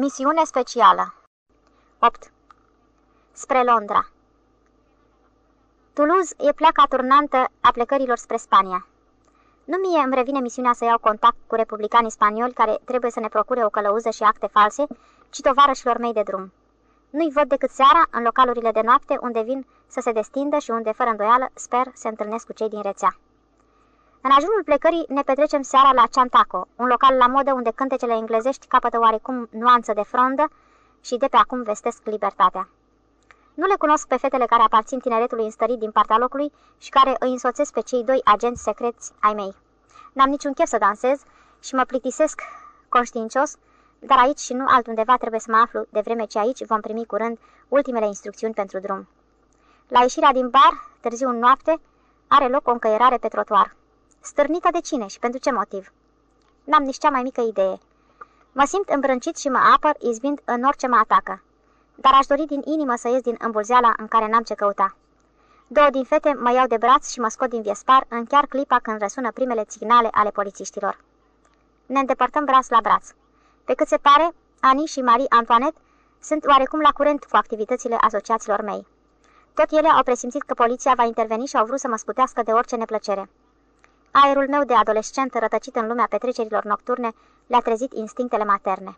Misiune specială 8. Spre Londra Toulouse e pleaca turnantă a plecărilor spre Spania. Nu mie îmi revine misiunea să iau contact cu republicanii spanioli care trebuie să ne procure o călăuză și acte false, ci tovarășilor mei de drum. Nu-i văd decât seara în localurile de noapte unde vin să se destindă și unde, fără îndoială, sper se întâlnesc cu cei din rețea. În ajunul plecării ne petrecem seara la Chantaco, un local la modă unde cântecele englezești capătă oarecum nuanță de frondă și de pe acum vestesc libertatea. Nu le cunosc pe fetele care aparțin tineretului înstărit din partea locului și care îi însoțesc pe cei doi agenți secreți ai mei. N-am niciun chef să dansez și mă plictisesc conștiincios, dar aici și nu altundeva trebuie să mă aflu, de vreme ce aici vom primi curând ultimele instrucțiuni pentru drum. La ieșirea din bar, târziu în noapte, are loc o încăierare pe trotuar. Stârnită de cine și pentru ce motiv? N-am nici cea mai mică idee. Mă simt îmbrâncit și mă apăr, izbind în orice mă atacă. Dar aș dori din inimă să ies din îmbulzeala în care n-am ce căuta. Două din fete mă iau de braț și mă scot din viespar în chiar clipa când răsună primele signale ale polițiștilor. Ne îndepărtăm braț la braț. Pe cât se pare, Ani și Marie Antoinette sunt oarecum la curent cu activitățile asociaților mei. Tot ele au presimțit că poliția va interveni și au vrut să mă scutească de orice neplăcere. Aerul meu de adolescent rătăcit în lumea petrecerilor nocturne le-a trezit instinctele materne.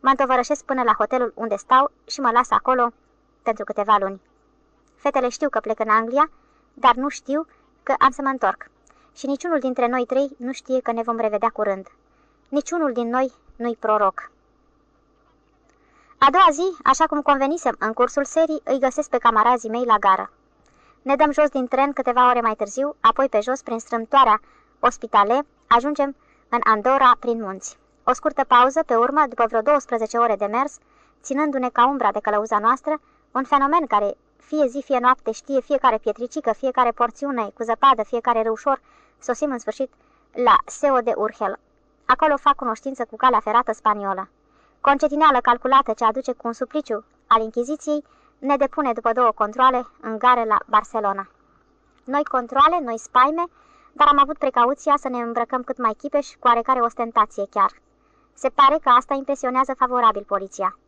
Mă întovărășesc până la hotelul unde stau și mă las acolo pentru câteva luni. Fetele știu că plec în Anglia, dar nu știu că am să mă întorc. Și niciunul dintre noi trei nu știe că ne vom revedea curând. Niciunul din noi nu-i proroc. A doua zi, așa cum convenisem în cursul serii, îi găsesc pe camarazii mei la gară. Ne dăm jos din tren câteva ore mai târziu, apoi pe jos, prin strâmtoarea ospitale, ajungem în Andorra prin munți. O scurtă pauză, pe urmă, după vreo 12 ore de mers, ținându-ne ca umbra de călăuza noastră, un fenomen care fie zi, fie noapte știe fiecare pietricică, fiecare porțiune, cu zăpadă, fiecare râușor, sosim în sfârșit la Seo de Urgel. Acolo fac cunoștință cu calea ferată spaniolă. Concetineală calculată ce aduce cu un supliciu al Inchiziției, ne depune după două controle în gare la Barcelona. Noi controle, noi spaime, dar am avut precauția să ne îmbrăcăm cât mai chipeș, cu oarecare ostentație chiar. Se pare că asta impresionează favorabil poliția.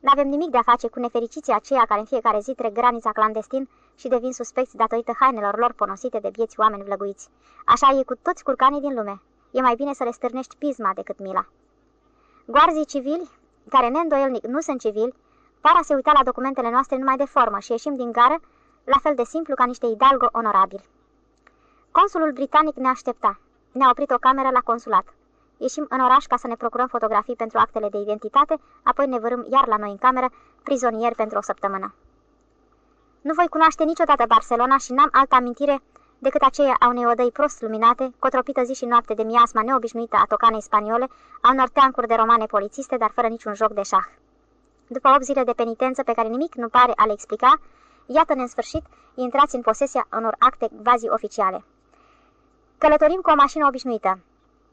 N-avem nimic de a face cu nefericiții aceia care în fiecare zi trec granița clandestin și devin suspecți datorită hainelor lor ponosite de vieți oameni vlăguiți. Așa e cu toți curcanii din lume. E mai bine să le stârnești pisma decât mila. Guarzii civili, care neîndoielnic nu sunt civili, par a se uita la documentele noastre numai de formă și ieșim din gară la fel de simplu ca niște hidalgo onorabili. Consulul britanic ne aștepta. Ne-a oprit o cameră la consulat. Ieșim în oraș ca să ne procurăm fotografii pentru actele de identitate, apoi ne vărâm iar la noi în cameră, prizonieri pentru o săptămână. Nu voi cunoaște niciodată Barcelona și n-am altă amintire decât aceea a unei odăi prost luminate, cotropită zi și noapte de miasma neobișnuită a tocanei spaniole, a unor teancuri de romane polițiste, dar fără niciun joc de șah. După 8 zile de penitență pe care nimic nu pare a le explica, iată-ne în sfârșit intrați în posesia unor acte quasi-oficiale. Călătorim cu o mașină obișnuită,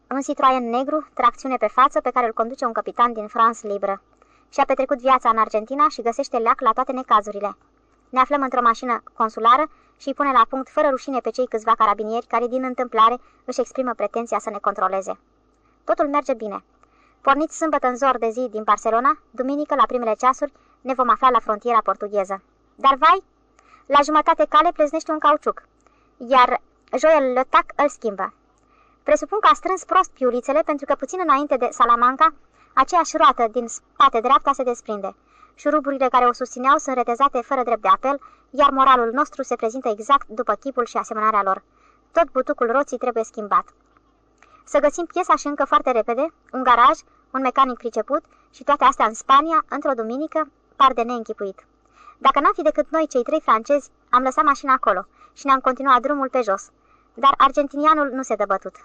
un Citroen negru, tracțiune pe față, pe care îl conduce un capitan din France Libre. Și-a petrecut viața în Argentina și găsește leac la toate necazurile. Ne aflăm într-o mașină consulară și îi pune la punct fără rușine pe cei câțiva carabinieri care din întâmplare își exprimă pretenția să ne controleze. Totul merge bine. Porniți sâmbătă în zor de zi din Barcelona, duminică la primele ceasuri ne vom afla la frontiera portugheză. Dar vai, la jumătate cale pleznește un cauciuc, iar Joel Lotac îl schimbă. Presupun că a strâns prost piulițele pentru că puțin înainte de Salamanca, aceeași roată din spate dreapta se desprinde. Șuruburile care o susțineau sunt retezate fără drept de apel, iar moralul nostru se prezintă exact după chipul și asemănarea lor. Tot butucul roții trebuie schimbat. Să găsim piesa și încă foarte repede, un garaj, un mecanic priceput și toate astea în Spania, într-o duminică, par de neînchipuit. Dacă n-am fi decât noi, cei trei francezi, am lăsat mașina acolo și ne-am continuat drumul pe jos. Dar argentinianul nu se dă bătut.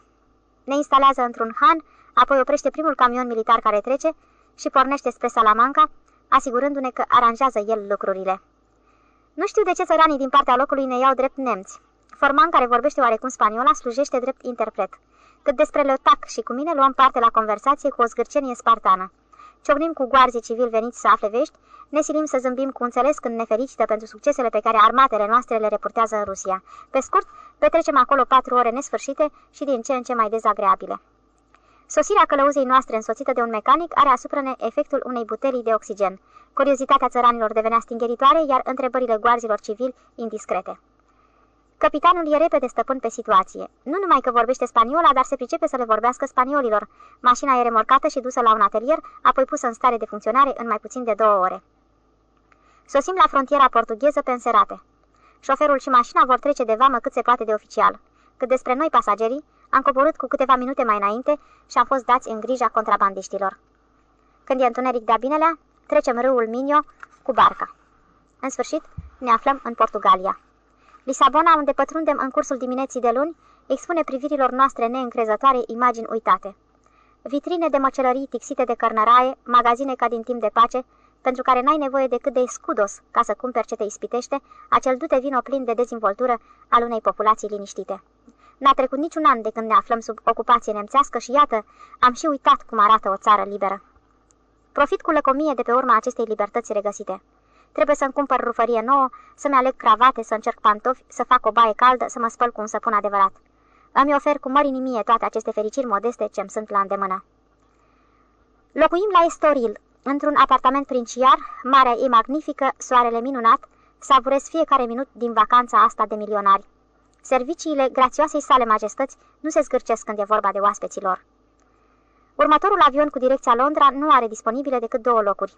Ne instalează într-un han, apoi oprește primul camion militar care trece și pornește spre Salamanca, asigurându-ne că aranjează el lucrurile. Nu știu de ce țăranii din partea locului ne iau drept nemți. Forman, care vorbește oarecum spaniola, slujește drept interpret. Cât despre Leotac și cu mine luăm parte la conversație cu o zgârcenie spartană. Ciocnim cu guarzii civili veniți să afle vești, ne silim să zâmbim cu înțeles când nefericită pentru succesele pe care armatele noastre le reportează în Rusia. Pe scurt, petrecem acolo patru ore nesfârșite și din ce în ce mai dezagreabile. Sosirea călăuzei noastre însoțită de un mecanic are asupra ne efectul unei butelii de oxigen. Curiozitatea țăranilor devenea stingeritoare, iar întrebările goarzilor civili indiscrete. Capitanul e repede stăpân pe situație. Nu numai că vorbește spaniola, dar se pricepe să le vorbească spaniolilor. Mașina e remorcată și dusă la un atelier, apoi pusă în stare de funcționare în mai puțin de două ore. Sosim la frontiera portugheză pe înserate. Șoferul și mașina vor trece de vamă cât se poate de oficial. Cât despre noi pasagerii, am coborât cu câteva minute mai înainte și am fost dați în grija contrabandiștilor. Când e întuneric de-a binelea, trecem râul Minio cu barca. În sfârșit, ne aflăm în Portugalia. Lisabona, unde pătrundem în cursul dimineții de luni, expune privirilor noastre neîncrezătoare imagini uitate. Vitrine de măcelării tixite de cărnăraie, magazine ca din timp de pace, pentru care n-ai nevoie decât de scudos ca să cumperi ce te ispitește, acel dute vino plin de dezvoltură al unei populații liniștite. N-a trecut niciun an de când ne aflăm sub ocupație nemțească și iată, am și uitat cum arată o țară liberă. Profit cu lăcomie de pe urma acestei libertăți regăsite. Trebuie să-mi cumpăr rufărie nouă, să-mi aleg cravate, să încerc pantofi, să fac o baie caldă, să mă spăl cu un săpun adevărat. Îmi ofer cu mărinimie toate aceste fericiri modeste ce-mi sunt la îndemână. Locuim la Estoril, într-un apartament princiar, marea e magnifică, soarele minunat, savurez fiecare minut din vacanța asta de milionari. Serviciile grațioasei sale majestăți nu se zgârcesc când e vorba de oaspeților. Următorul avion cu direcția Londra nu are disponibile decât două locuri.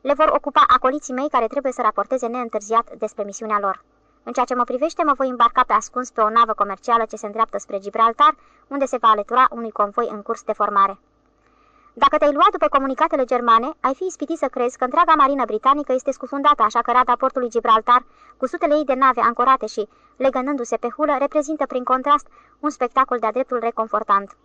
Le vor ocupa acoliții mei care trebuie să raporteze neîntârziat despre misiunea lor. În ceea ce mă privește, mă voi îmbarca pe ascuns pe o navă comercială ce se îndreaptă spre Gibraltar, unde se va alătura unui convoi în curs de formare. Dacă te-ai luat după comunicatele germane, ai fi ispitit să crezi că întreaga marină britanică este scufundată, așa că rada portului Gibraltar, cu sutele ei de nave ancorate și legănându-se pe hulă, reprezintă prin contrast un spectacol de-a dreptul reconfortant.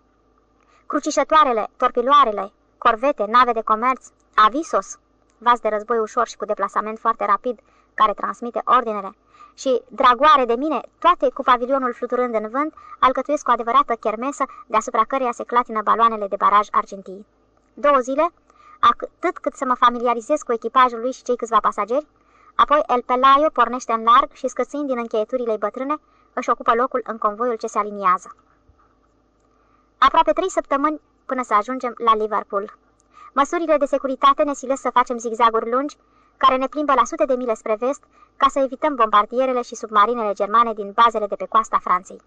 Crucișătoarele, torpiloarele, corvete, nave de comerț, avisos, vas de război ușor și cu deplasament foarte rapid, care transmite ordinele, și dragoare de mine, toate cu pavilionul fluturând în vânt, alcătuiesc o adevărată chermesă deasupra căreia se clatină baloanele de baraj argintii. Două zile, atât cât să mă familiarizez cu echipajul lui și cei câțiva pasageri, apoi El Pelaio pornește în larg și scățind din încheieturile bătrâne, își ocupă locul în convoiul ce se aliniază. Aproape trei săptămâni până să ajungem la Liverpool. Măsurile de securitate ne silesc să facem zigzaguri lungi, care ne plimbă la sute de mile spre vest, ca să evităm bombardierele și submarinele germane din bazele de pe coasta Franței.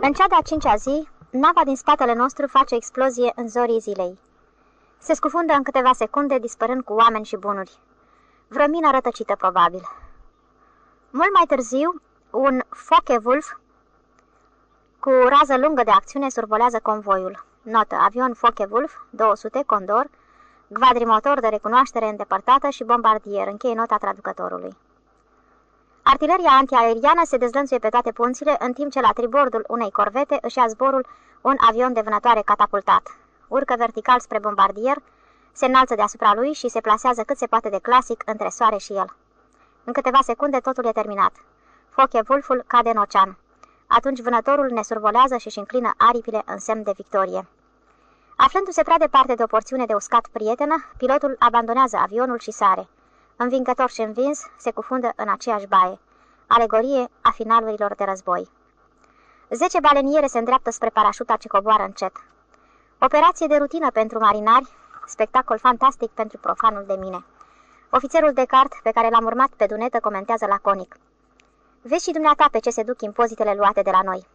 În cea de-a cincea zi, nava din spatele nostru face explozie în zorii zilei. Se scufundă în câteva secunde, dispărând cu oameni și bunuri. Vrămină rătăcită, probabil. Mult mai târziu, un Focke-Wulf cu rază lungă de acțiune survolează convoiul. Notă, avion Focke-Wulf, 200, Condor, quadrimotor de recunoaștere îndepărtată și bombardier. Încheie nota traducătorului. Artileria antiaeriană se dezlănțuie pe toate punțile, în timp ce la tribordul unei corvete își ia zborul un avion de vânătoare catapultat. Urcă vertical spre bombardier, se înalță deasupra lui și se plasează cât se poate de clasic între soare și el. În câteva secunde totul e terminat. Foche Vulful cade în ocean. Atunci vânătorul ne survolează și își înclină aripile în semn de victorie. Aflându-se prea departe de o porțiune de uscat prietenă, pilotul abandonează avionul și sare. Învingător și învins, se cufundă în aceeași baie. Alegorie a finalurilor de război. Zece baleniere se îndreaptă spre parașuta ce coboară încet. Operație de rutină pentru marinari, spectacol fantastic pentru profanul de mine. Ofițerul de cart, pe care l-am urmat pe dunetă, comentează laconic. Vezi și dumneata pe ce se duc impozitele luate de la noi.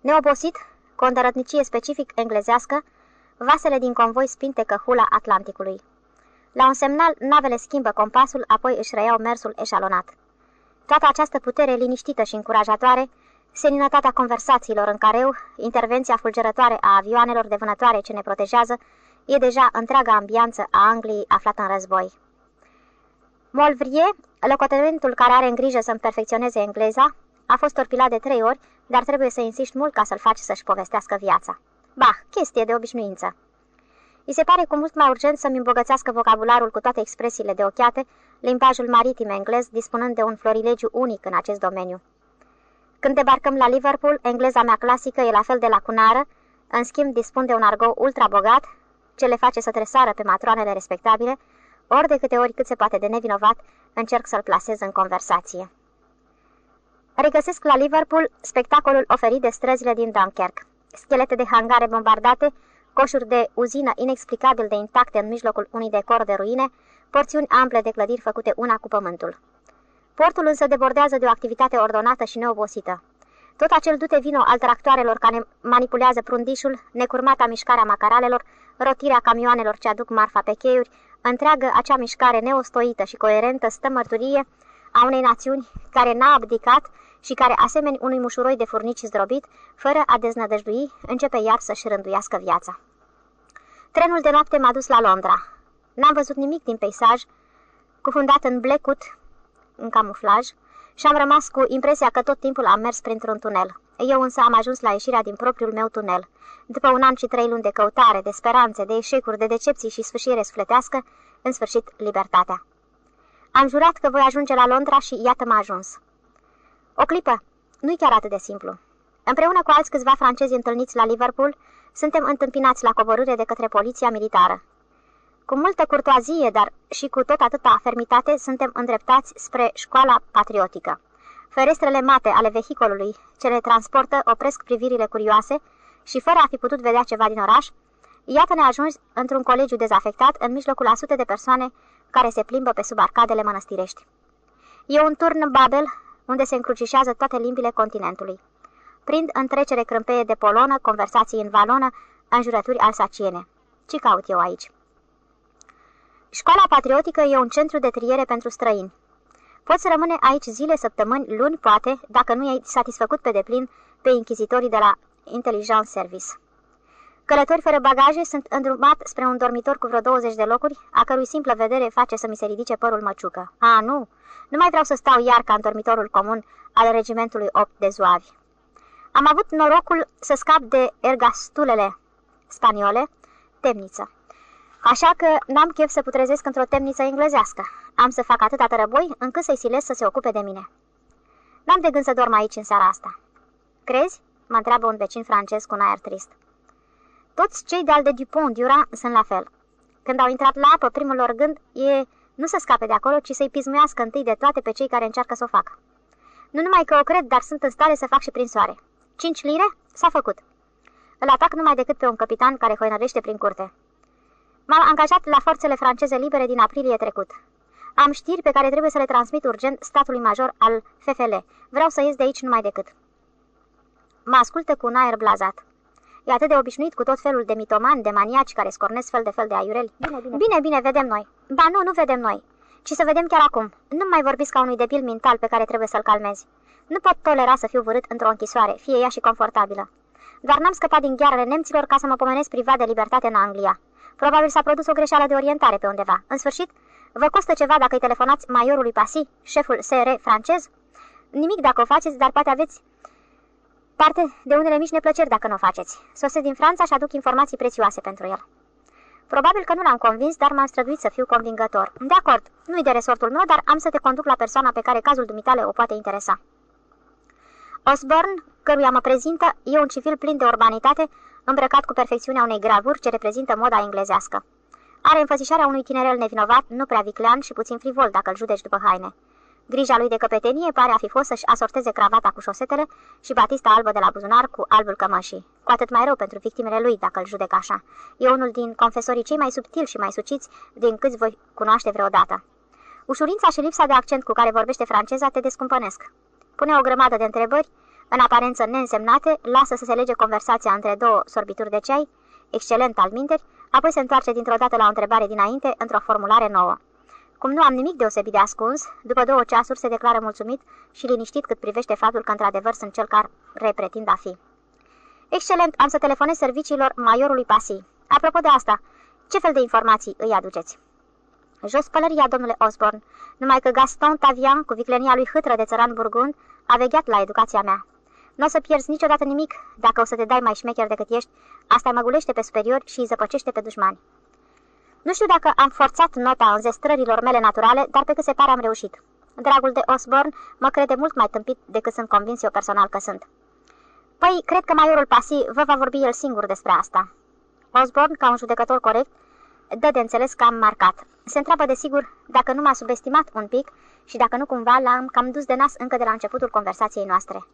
Neobosit, cu o îndărătnicie specific englezească, vasele din convoi spintecă hula Atlanticului. La un semnal, navele schimbă compasul, apoi își reiau mersul eșalonat. Toată această putere liniștită și încurajatoare, seninătatea conversațiilor în careu, intervenția fulgerătoare a avioanelor de vânătoare ce ne protejează, e deja întreaga ambianță a Angliei aflată în război. Molvrie, locotenentul care are în grijă să-mi perfecționeze engleza, a fost torpilat de trei ori, dar trebuie să insiști mult ca să-l faci să-și povestească viața. Bah, chestie de obișnuință. I se pare cu mult mai urgent să-mi îmbogățească vocabularul cu toate expresiile de ochiate, limbajul maritim englez, dispunând de un florilegiu unic în acest domeniu. Când debarcăm la Liverpool, engleza mea clasică e la fel de lacunară, în schimb dispun de un argot ultra bogat, ce le face să tresară pe matroanele respectabile, ori de câte ori cât se poate de nevinovat, încerc să-l plasez în conversație. Regăsesc la Liverpool spectacolul oferit de străzile din Dunkirk. schelete de hangare bombardate, coșuri de uzină inexplicabil de intacte în mijlocul unui decor de ruine, porțiuni ample de clădiri făcute una cu pământul. Portul însă debordează de o activitate ordonată și neobosită. Tot acel dute vino al tractoarelor care manipulează prundișul, necurmata mișcarea macaralelor, rotirea camioanelor ce aduc marfa pe cheiuri, întreagă acea mișcare neostoită și coerentă stă mărturie a unei națiuni care n-a abdicat și care, asemeni unui mușuroi de furnici zdrobit, fără a deznădăjdui, începe iar să-și rânduiască viața. Trenul de noapte m-a dus la Londra. N-am văzut nimic din peisaj, cufundat în blecut, în camuflaj, și am rămas cu impresia că tot timpul am mers printr-un tunel. Eu însă am ajuns la ieșirea din propriul meu tunel. După un an și trei luni de căutare, de speranțe, de eșecuri, de decepții și sfârșire sfletească, în sfârșit, libertatea. Am jurat că voi ajunge la Londra și iată m-a ajuns. O clipă, nu-i chiar atât de simplu. Împreună cu alți câțiva francezi întâlniți la Liverpool, suntem întâmpinați la coborâre de către poliția militară. Cu multă curtoazie, dar și cu tot atâta fermitate, suntem îndreptați spre școala patriotică. Ferestrele mate ale vehicolului ce le transportă opresc privirile curioase și, fără a fi putut vedea ceva din oraș, iată-ne ajuns într-un colegiu dezafectat în mijlocul a sute de persoane care se plimbă pe sub arcadele mănăstirești. E un turn Babel unde se încrucișează toate limbile continentului. Prind în trecere crâmpeie de polonă, conversații în valonă, înjurături alsaciene. Ce caut eu aici? Școala patriotică e un centru de triere pentru străini. Poți să rămâne aici zile, săptămâni, luni, poate, dacă nu ai satisfăcut pe deplin pe inchizitorii de la Intelligence Service. Călători fără bagaje sunt îndrumat spre un dormitor cu vreo 20 de locuri, a cărui simplă vedere face să mi se ridice părul măciucă. A, nu! Nu mai vreau să stau iar ca în dormitorul comun al regimentului 8 de zuavi. Am avut norocul să scap de ergastulele spaniole, temniță. Așa că n-am chef să putrezesc într-o temniță englezească. Am să fac atâta tărăboi încât să-i silesc să se ocupe de mine. N-am de gând să dorm aici în seara asta. Crezi? mă întreabă un vecin francez cu un aer trist. Toți cei de-al de Dupont Dura sunt la fel. Când au intrat la apă, primul lor gând e nu să scape de acolo, ci să-i pismuiască întâi de toate pe cei care încearcă să o facă. Nu numai că o cred, dar sunt în stare să fac și prin soare. Cinci lire? S-a făcut. Îl atac numai decât pe un capitan care hoinărește prin curte. M-am angajat la forțele franceze libere din aprilie trecut. Am știri pe care trebuie să le transmit urgent statului major al FFL. Vreau să ies de aici numai decât. Mă ascultă cu un aer blazat. E atât de obișnuit cu tot felul de mitomani, de maniaci care scornesc fel de fel de aiureli. Bine, bine, bine, bine vedem noi. Ba nu, nu vedem noi. Ci să vedem chiar acum. Nu mai vorbiți ca unui debil mental pe care trebuie să-l calmezi. Nu pot tolera să fiu vărât într-o închisoare, fie ea și confortabilă. Dar n-am scăpat din ghearele nemților ca să mă pomenesc privat de libertate în Anglia. Probabil s-a produs o greșeală de orientare pe undeva. În sfârșit, vă costă ceva dacă îi telefonați maiorului Pasi, șeful SR francez? Nimic dacă o faceți, dar poate aveți parte de unele mici neplăceri dacă nu o faceți. Sosesc din Franța și aduc informații prețioase pentru el. Probabil că nu l-am convins, dar m-am străduit să fiu convingător. De acord, nu-i de resortul meu, dar am să te conduc la persoana pe care cazul dumitale o poate interesa. Osborne, căruia mă prezintă, e un civil plin de urbanitate, îmbrăcat cu perfecțiunea unei gravuri ce reprezintă moda englezească. Are înfățișarea unui tinerel nevinovat, nu prea viclean și puțin frivol dacă îl judeci după haine. Grija lui de căpetenie pare a fi fost să-și asorteze cravata cu șosetele și batista albă de la buzunar cu albul cămășii. Cu atât mai rău pentru victimele lui, dacă îl judec așa. E unul din confesorii cei mai subtili și mai suciți din câți voi cunoaște vreodată. Ușurința și lipsa de accent cu care vorbește franceza te descumpănesc. Pune o grămadă de întrebări, în aparență neînsemnate, lasă să se lege conversația între două sorbituri de ceai, excelent al minteri, apoi se întoarce dintr-o dată la o întrebare dinainte într-o formulare nouă. Cum nu am nimic deosebit de ascuns, după două ceasuri se declară mulțumit și liniștit cât privește faptul că într-adevăr sunt cel care pretind a fi. Excelent, am să telefonez serviciilor maiorului Pasi. Apropo de asta, ce fel de informații îi aduceți? Jos pălăria, domnule Osborne, numai că Gaston Tavian, cu viclenia lui hâtră de țăran burgund, a vegheat la educația mea. Nu o să pierzi niciodată nimic dacă o să te dai mai șmecher decât ești, asta măgulește pe superiori și îi zăpăcește pe dușmani. Nu știu dacă am forțat nota înzestrărilor mele naturale, dar pe cât se pare am reușit. Dragul de Osborne mă crede mult mai tâmpit decât sunt convins eu personal că sunt. Păi, cred că maiorul Pasi vă va vorbi el singur despre asta. Osborne, ca un judecător corect, dă de înțeles că am marcat. Se întreabă de sigur dacă nu m-a subestimat un pic și dacă nu cumva l-am cam dus de nas încă de la începutul conversației noastre.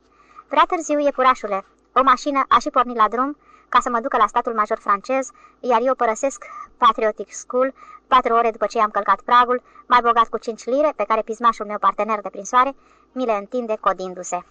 Prea târziu, iepurașule. O mașină a și pornit la drum ca să mă ducă la statul major francez, iar eu părăsesc Patriotic School patru ore după ce am călcat pragul, mai bogat cu cinci lire, pe care pismașul meu partener de prinsoare mi le întinde codindu-se.